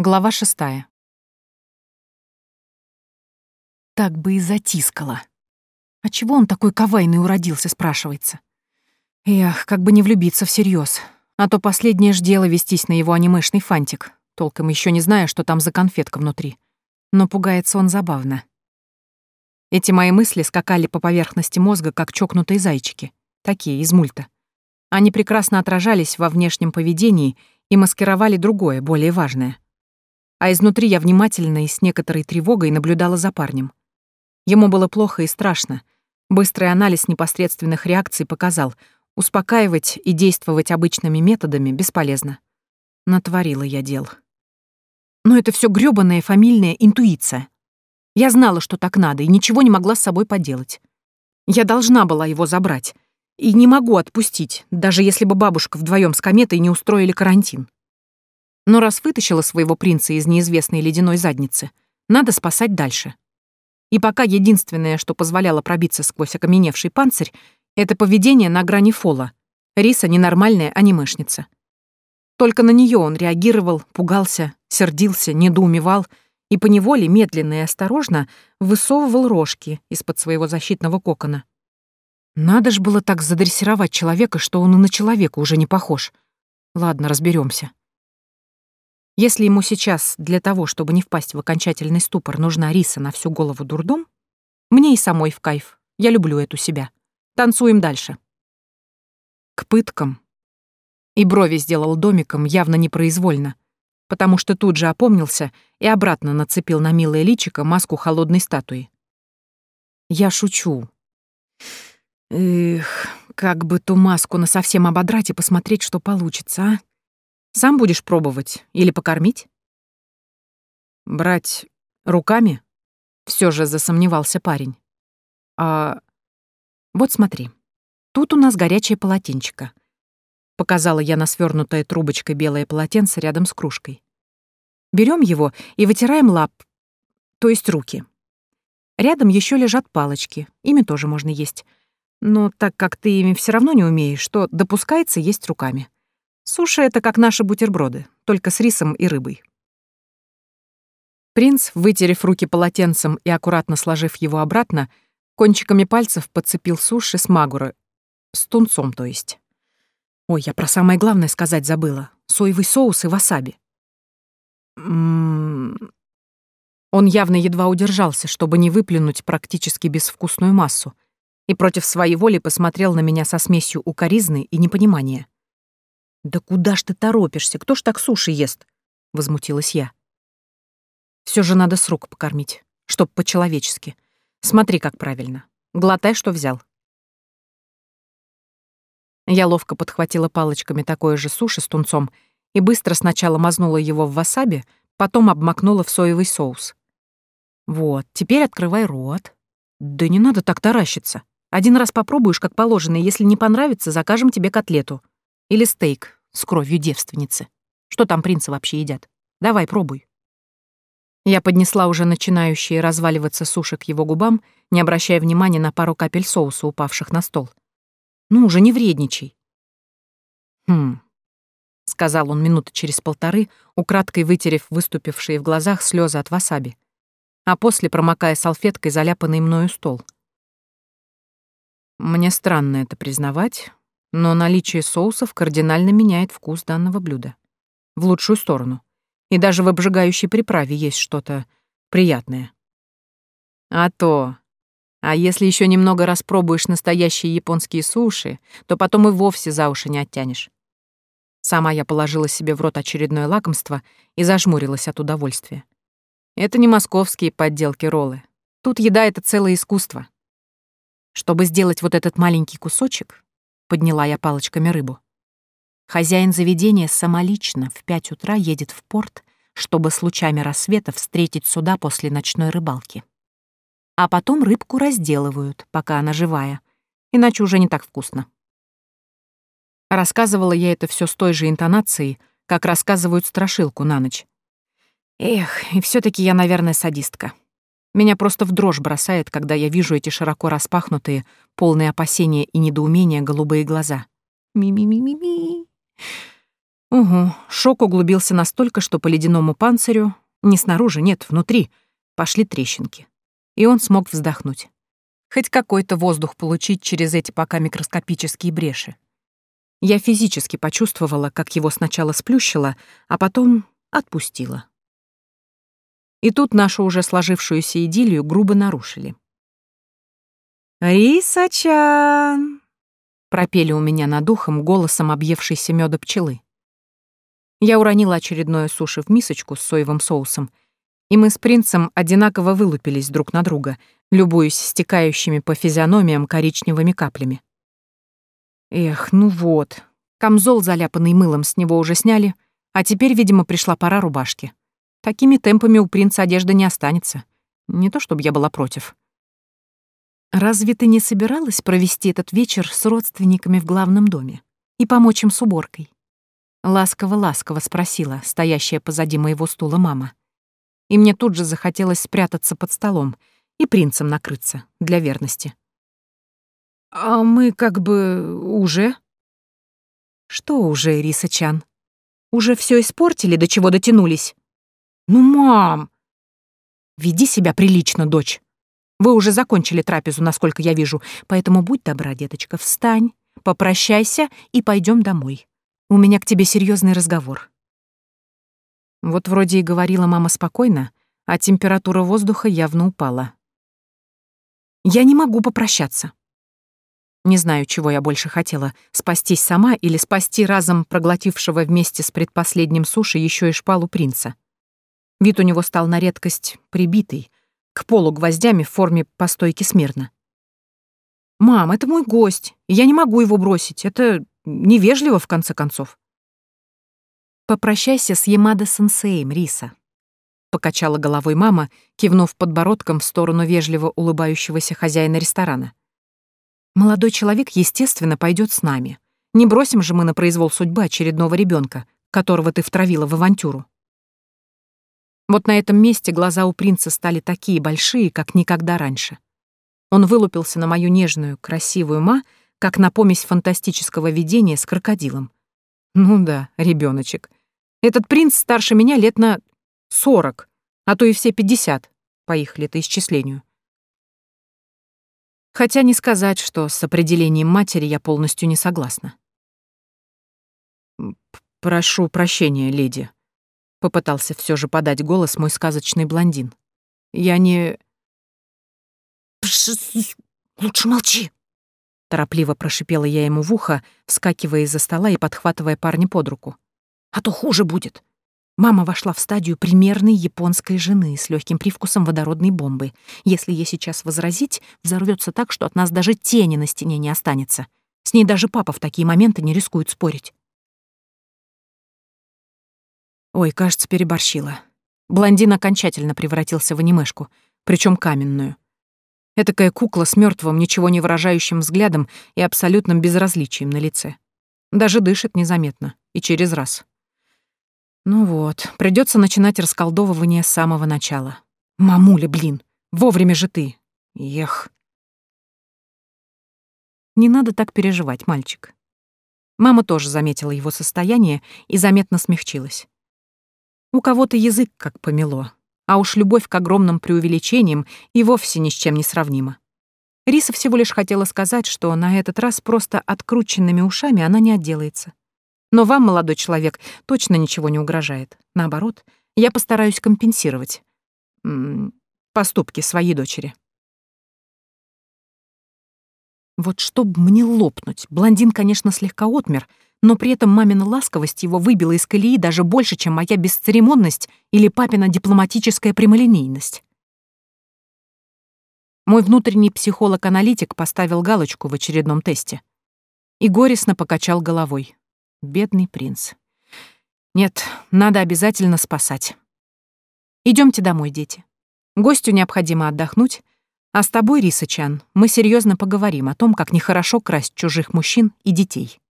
Глава шестая. Так бы и затискала. А чего он такой кавайный уродился, спрашивается? Эх, как бы не влюбиться всерьез, А то последнее ж дело вестись на его анимешный фантик, толком еще не зная, что там за конфетка внутри. Но пугается он забавно. Эти мои мысли скакали по поверхности мозга, как чокнутые зайчики. Такие, из мульта. Они прекрасно отражались во внешнем поведении и маскировали другое, более важное — а изнутри я внимательно и с некоторой тревогой наблюдала за парнем. Ему было плохо и страшно. Быстрый анализ непосредственных реакций показал, успокаивать и действовать обычными методами бесполезно. Натворила я дел. Но это все грёбаная фамильная интуиция. Я знала, что так надо, и ничего не могла с собой поделать. Я должна была его забрать. И не могу отпустить, даже если бы бабушка вдвоем с кометой не устроили карантин но раз вытащила своего принца из неизвестной ледяной задницы, надо спасать дальше. И пока единственное, что позволяло пробиться сквозь окаменевший панцирь, это поведение на грани фола. Риса — ненормальная анимешница. Только на нее он реагировал, пугался, сердился, недоумевал и поневоле, медленно и осторожно, высовывал рожки из-под своего защитного кокона. Надо ж было так задрессировать человека, что он и на человека уже не похож. Ладно, разберемся. Если ему сейчас для того, чтобы не впасть в окончательный ступор, нужна риса на всю голову дурдом, мне и самой в кайф. Я люблю эту себя. Танцуем дальше. К пыткам. И брови сделал домиком явно непроизвольно, потому что тут же опомнился и обратно нацепил на милое личико маску холодной статуи. Я шучу. Эх, как бы ту маску насовсем ободрать и посмотреть, что получится, а? Сам будешь пробовать или покормить? Брать руками? Все же засомневался парень. А вот смотри, тут у нас горячее полотенчико. Показала я на свернутое трубочкой белое полотенце рядом с кружкой. Берем его и вытираем лап, то есть руки. Рядом еще лежат палочки, ими тоже можно есть. Но так как ты ими все равно не умеешь, то допускается есть руками. Суши — это как наши бутерброды, только с рисом и рыбой. Принц, вытерев руки полотенцем и аккуратно сложив его обратно, кончиками пальцев подцепил суши с магуры. С тунцом, то есть. Ой, я про самое главное сказать забыла. Соевый соус и васаби. Ммм. Он явно едва удержался, чтобы не выплюнуть практически безвкусную массу, и против своей воли посмотрел на меня со смесью укоризны и непонимания. «Да куда ж ты торопишься? Кто ж так суши ест?» — возмутилась я. Все же надо с рук покормить, чтоб по-человечески. Смотри, как правильно. Глотай, что взял». Я ловко подхватила палочками такое же суши с тунцом и быстро сначала мазнула его в васаби, потом обмакнула в соевый соус. «Вот, теперь открывай рот». «Да не надо так таращиться. Один раз попробуешь, как положено, и если не понравится, закажем тебе котлету», или стейк с кровью девственницы. Что там принцы вообще едят? Давай, пробуй». Я поднесла уже начинающие разваливаться суши к его губам, не обращая внимания на пару капель соуса, упавших на стол. «Ну уже не вредничай». «Хм», — сказал он минуты через полторы, украдкой вытерев выступившие в глазах слезы от васаби, а после промокая салфеткой заляпанный мною стол. «Мне странно это признавать, но наличие соусов кардинально меняет вкус данного блюда. В лучшую сторону. И даже в обжигающей приправе есть что-то приятное. А то. А если еще немного распробуешь настоящие японские суши, то потом и вовсе за уши не оттянешь. Сама я положила себе в рот очередное лакомство и зажмурилась от удовольствия. Это не московские подделки роллы. Тут еда — это целое искусство. Чтобы сделать вот этот маленький кусочек, — подняла я палочками рыбу. Хозяин заведения самолично в пять утра едет в порт, чтобы с лучами рассвета встретить суда после ночной рыбалки. А потом рыбку разделывают, пока она живая, иначе уже не так вкусно. Рассказывала я это все с той же интонацией, как рассказывают страшилку на ночь. Эх, и все таки я, наверное, садистка. Меня просто в дрожь бросает, когда я вижу эти широко распахнутые, полные опасения и недоумения голубые глаза. «Ми-ми-ми-ми-ми». Угу, шок углубился настолько, что по ледяному панцирю, не снаружи, нет, внутри, пошли трещинки. И он смог вздохнуть. Хоть какой-то воздух получить через эти пока микроскопические бреши. Я физически почувствовала, как его сначала сплющило, а потом отпустило. И тут нашу уже сложившуюся идиллию грубо нарушили. «Рисачан!» — пропели у меня над ухом голосом объевшейся меда пчелы. Я уронила очередное суши в мисочку с соевым соусом, и мы с принцем одинаково вылупились друг на друга, любуясь стекающими по физиономиям коричневыми каплями. Эх, ну вот, камзол, заляпанный мылом, с него уже сняли, а теперь, видимо, пришла пора рубашки. Такими темпами у принца одежда не останется. Не то чтобы я была против. «Разве ты не собиралась провести этот вечер с родственниками в главном доме и помочь им с уборкой?» Ласково-ласково спросила стоящая позади моего стула мама. И мне тут же захотелось спрятаться под столом и принцем накрыться, для верности. «А мы как бы уже...» «Что уже, Риса Чан? Уже все испортили, до чего дотянулись?» «Ну, мам!» «Веди себя прилично, дочь!» Вы уже закончили трапезу, насколько я вижу, поэтому будь добра, деточка, встань, попрощайся и пойдем домой. У меня к тебе серьезный разговор. Вот вроде и говорила мама спокойно, а температура воздуха явно упала. Я не могу попрощаться. Не знаю, чего я больше хотела, спастись сама или спасти разом проглотившего вместе с предпоследним суши еще и шпалу принца. Вид у него стал на редкость прибитый — к полу гвоздями в форме постойки смирно. «Мам, это мой гость. Я не могу его бросить. Это невежливо, в конце концов». «Попрощайся с Ямада-сенсеем, Риса», — покачала головой мама, кивнув подбородком в сторону вежливо улыбающегося хозяина ресторана. «Молодой человек, естественно, пойдет с нами. Не бросим же мы на произвол судьбы очередного ребенка, которого ты втравила в авантюру». Вот на этом месте глаза у принца стали такие большие, как никогда раньше. Он вылупился на мою нежную, красивую ма, как на помесь фантастического видения с крокодилом. Ну да, ребеночек. Этот принц старше меня лет на 40, а то и все 50, по их летоисчислению. Хотя не сказать, что с определением матери я полностью не согласна. «Прошу прощения, леди», Попытался все же подать голос мой сказочный блондин. Я не... Лучше молчи! Торопливо прошипела я ему в ухо, вскакивая из-за стола и подхватывая парня под руку. «А то хуже будет!» Мама вошла в стадию примерной японской жены с легким привкусом водородной бомбы. Если ей сейчас возразить, взорвется так, что от нас даже тени на стене не останется. С ней даже папа в такие моменты не рискует спорить. Ой, кажется, переборщила. Блондин окончательно превратился в анимешку, причем каменную. Этакая кукла с мертвым, ничего не выражающим взглядом и абсолютным безразличием на лице. Даже дышит незаметно и через раз. Ну вот, придется начинать расколдовывание с самого начала. Мамуля, блин, вовремя же ты. Ех. Не надо так переживать, мальчик. Мама тоже заметила его состояние и заметно смягчилась. У кого-то язык как помело, а уж любовь к огромным преувеличениям и вовсе ни с чем не сравнима. Риса всего лишь хотела сказать, что на этот раз просто открученными ушами она не отделается. Но вам, молодой человек, точно ничего не угрожает. Наоборот, я постараюсь компенсировать м -м, поступки своей дочери. Вот чтоб мне лопнуть, блондин, конечно, слегка отмер — но при этом мамина ласковость его выбила из колеи даже больше, чем моя бесцеремонность или папина дипломатическая прямолинейность. Мой внутренний психолог-аналитик поставил галочку в очередном тесте. И горестно покачал головой. Бедный принц. Нет, надо обязательно спасать. Идемте домой, дети. Гостю необходимо отдохнуть, а с тобой, Риса Чан, мы серьезно поговорим о том, как нехорошо красть чужих мужчин и детей.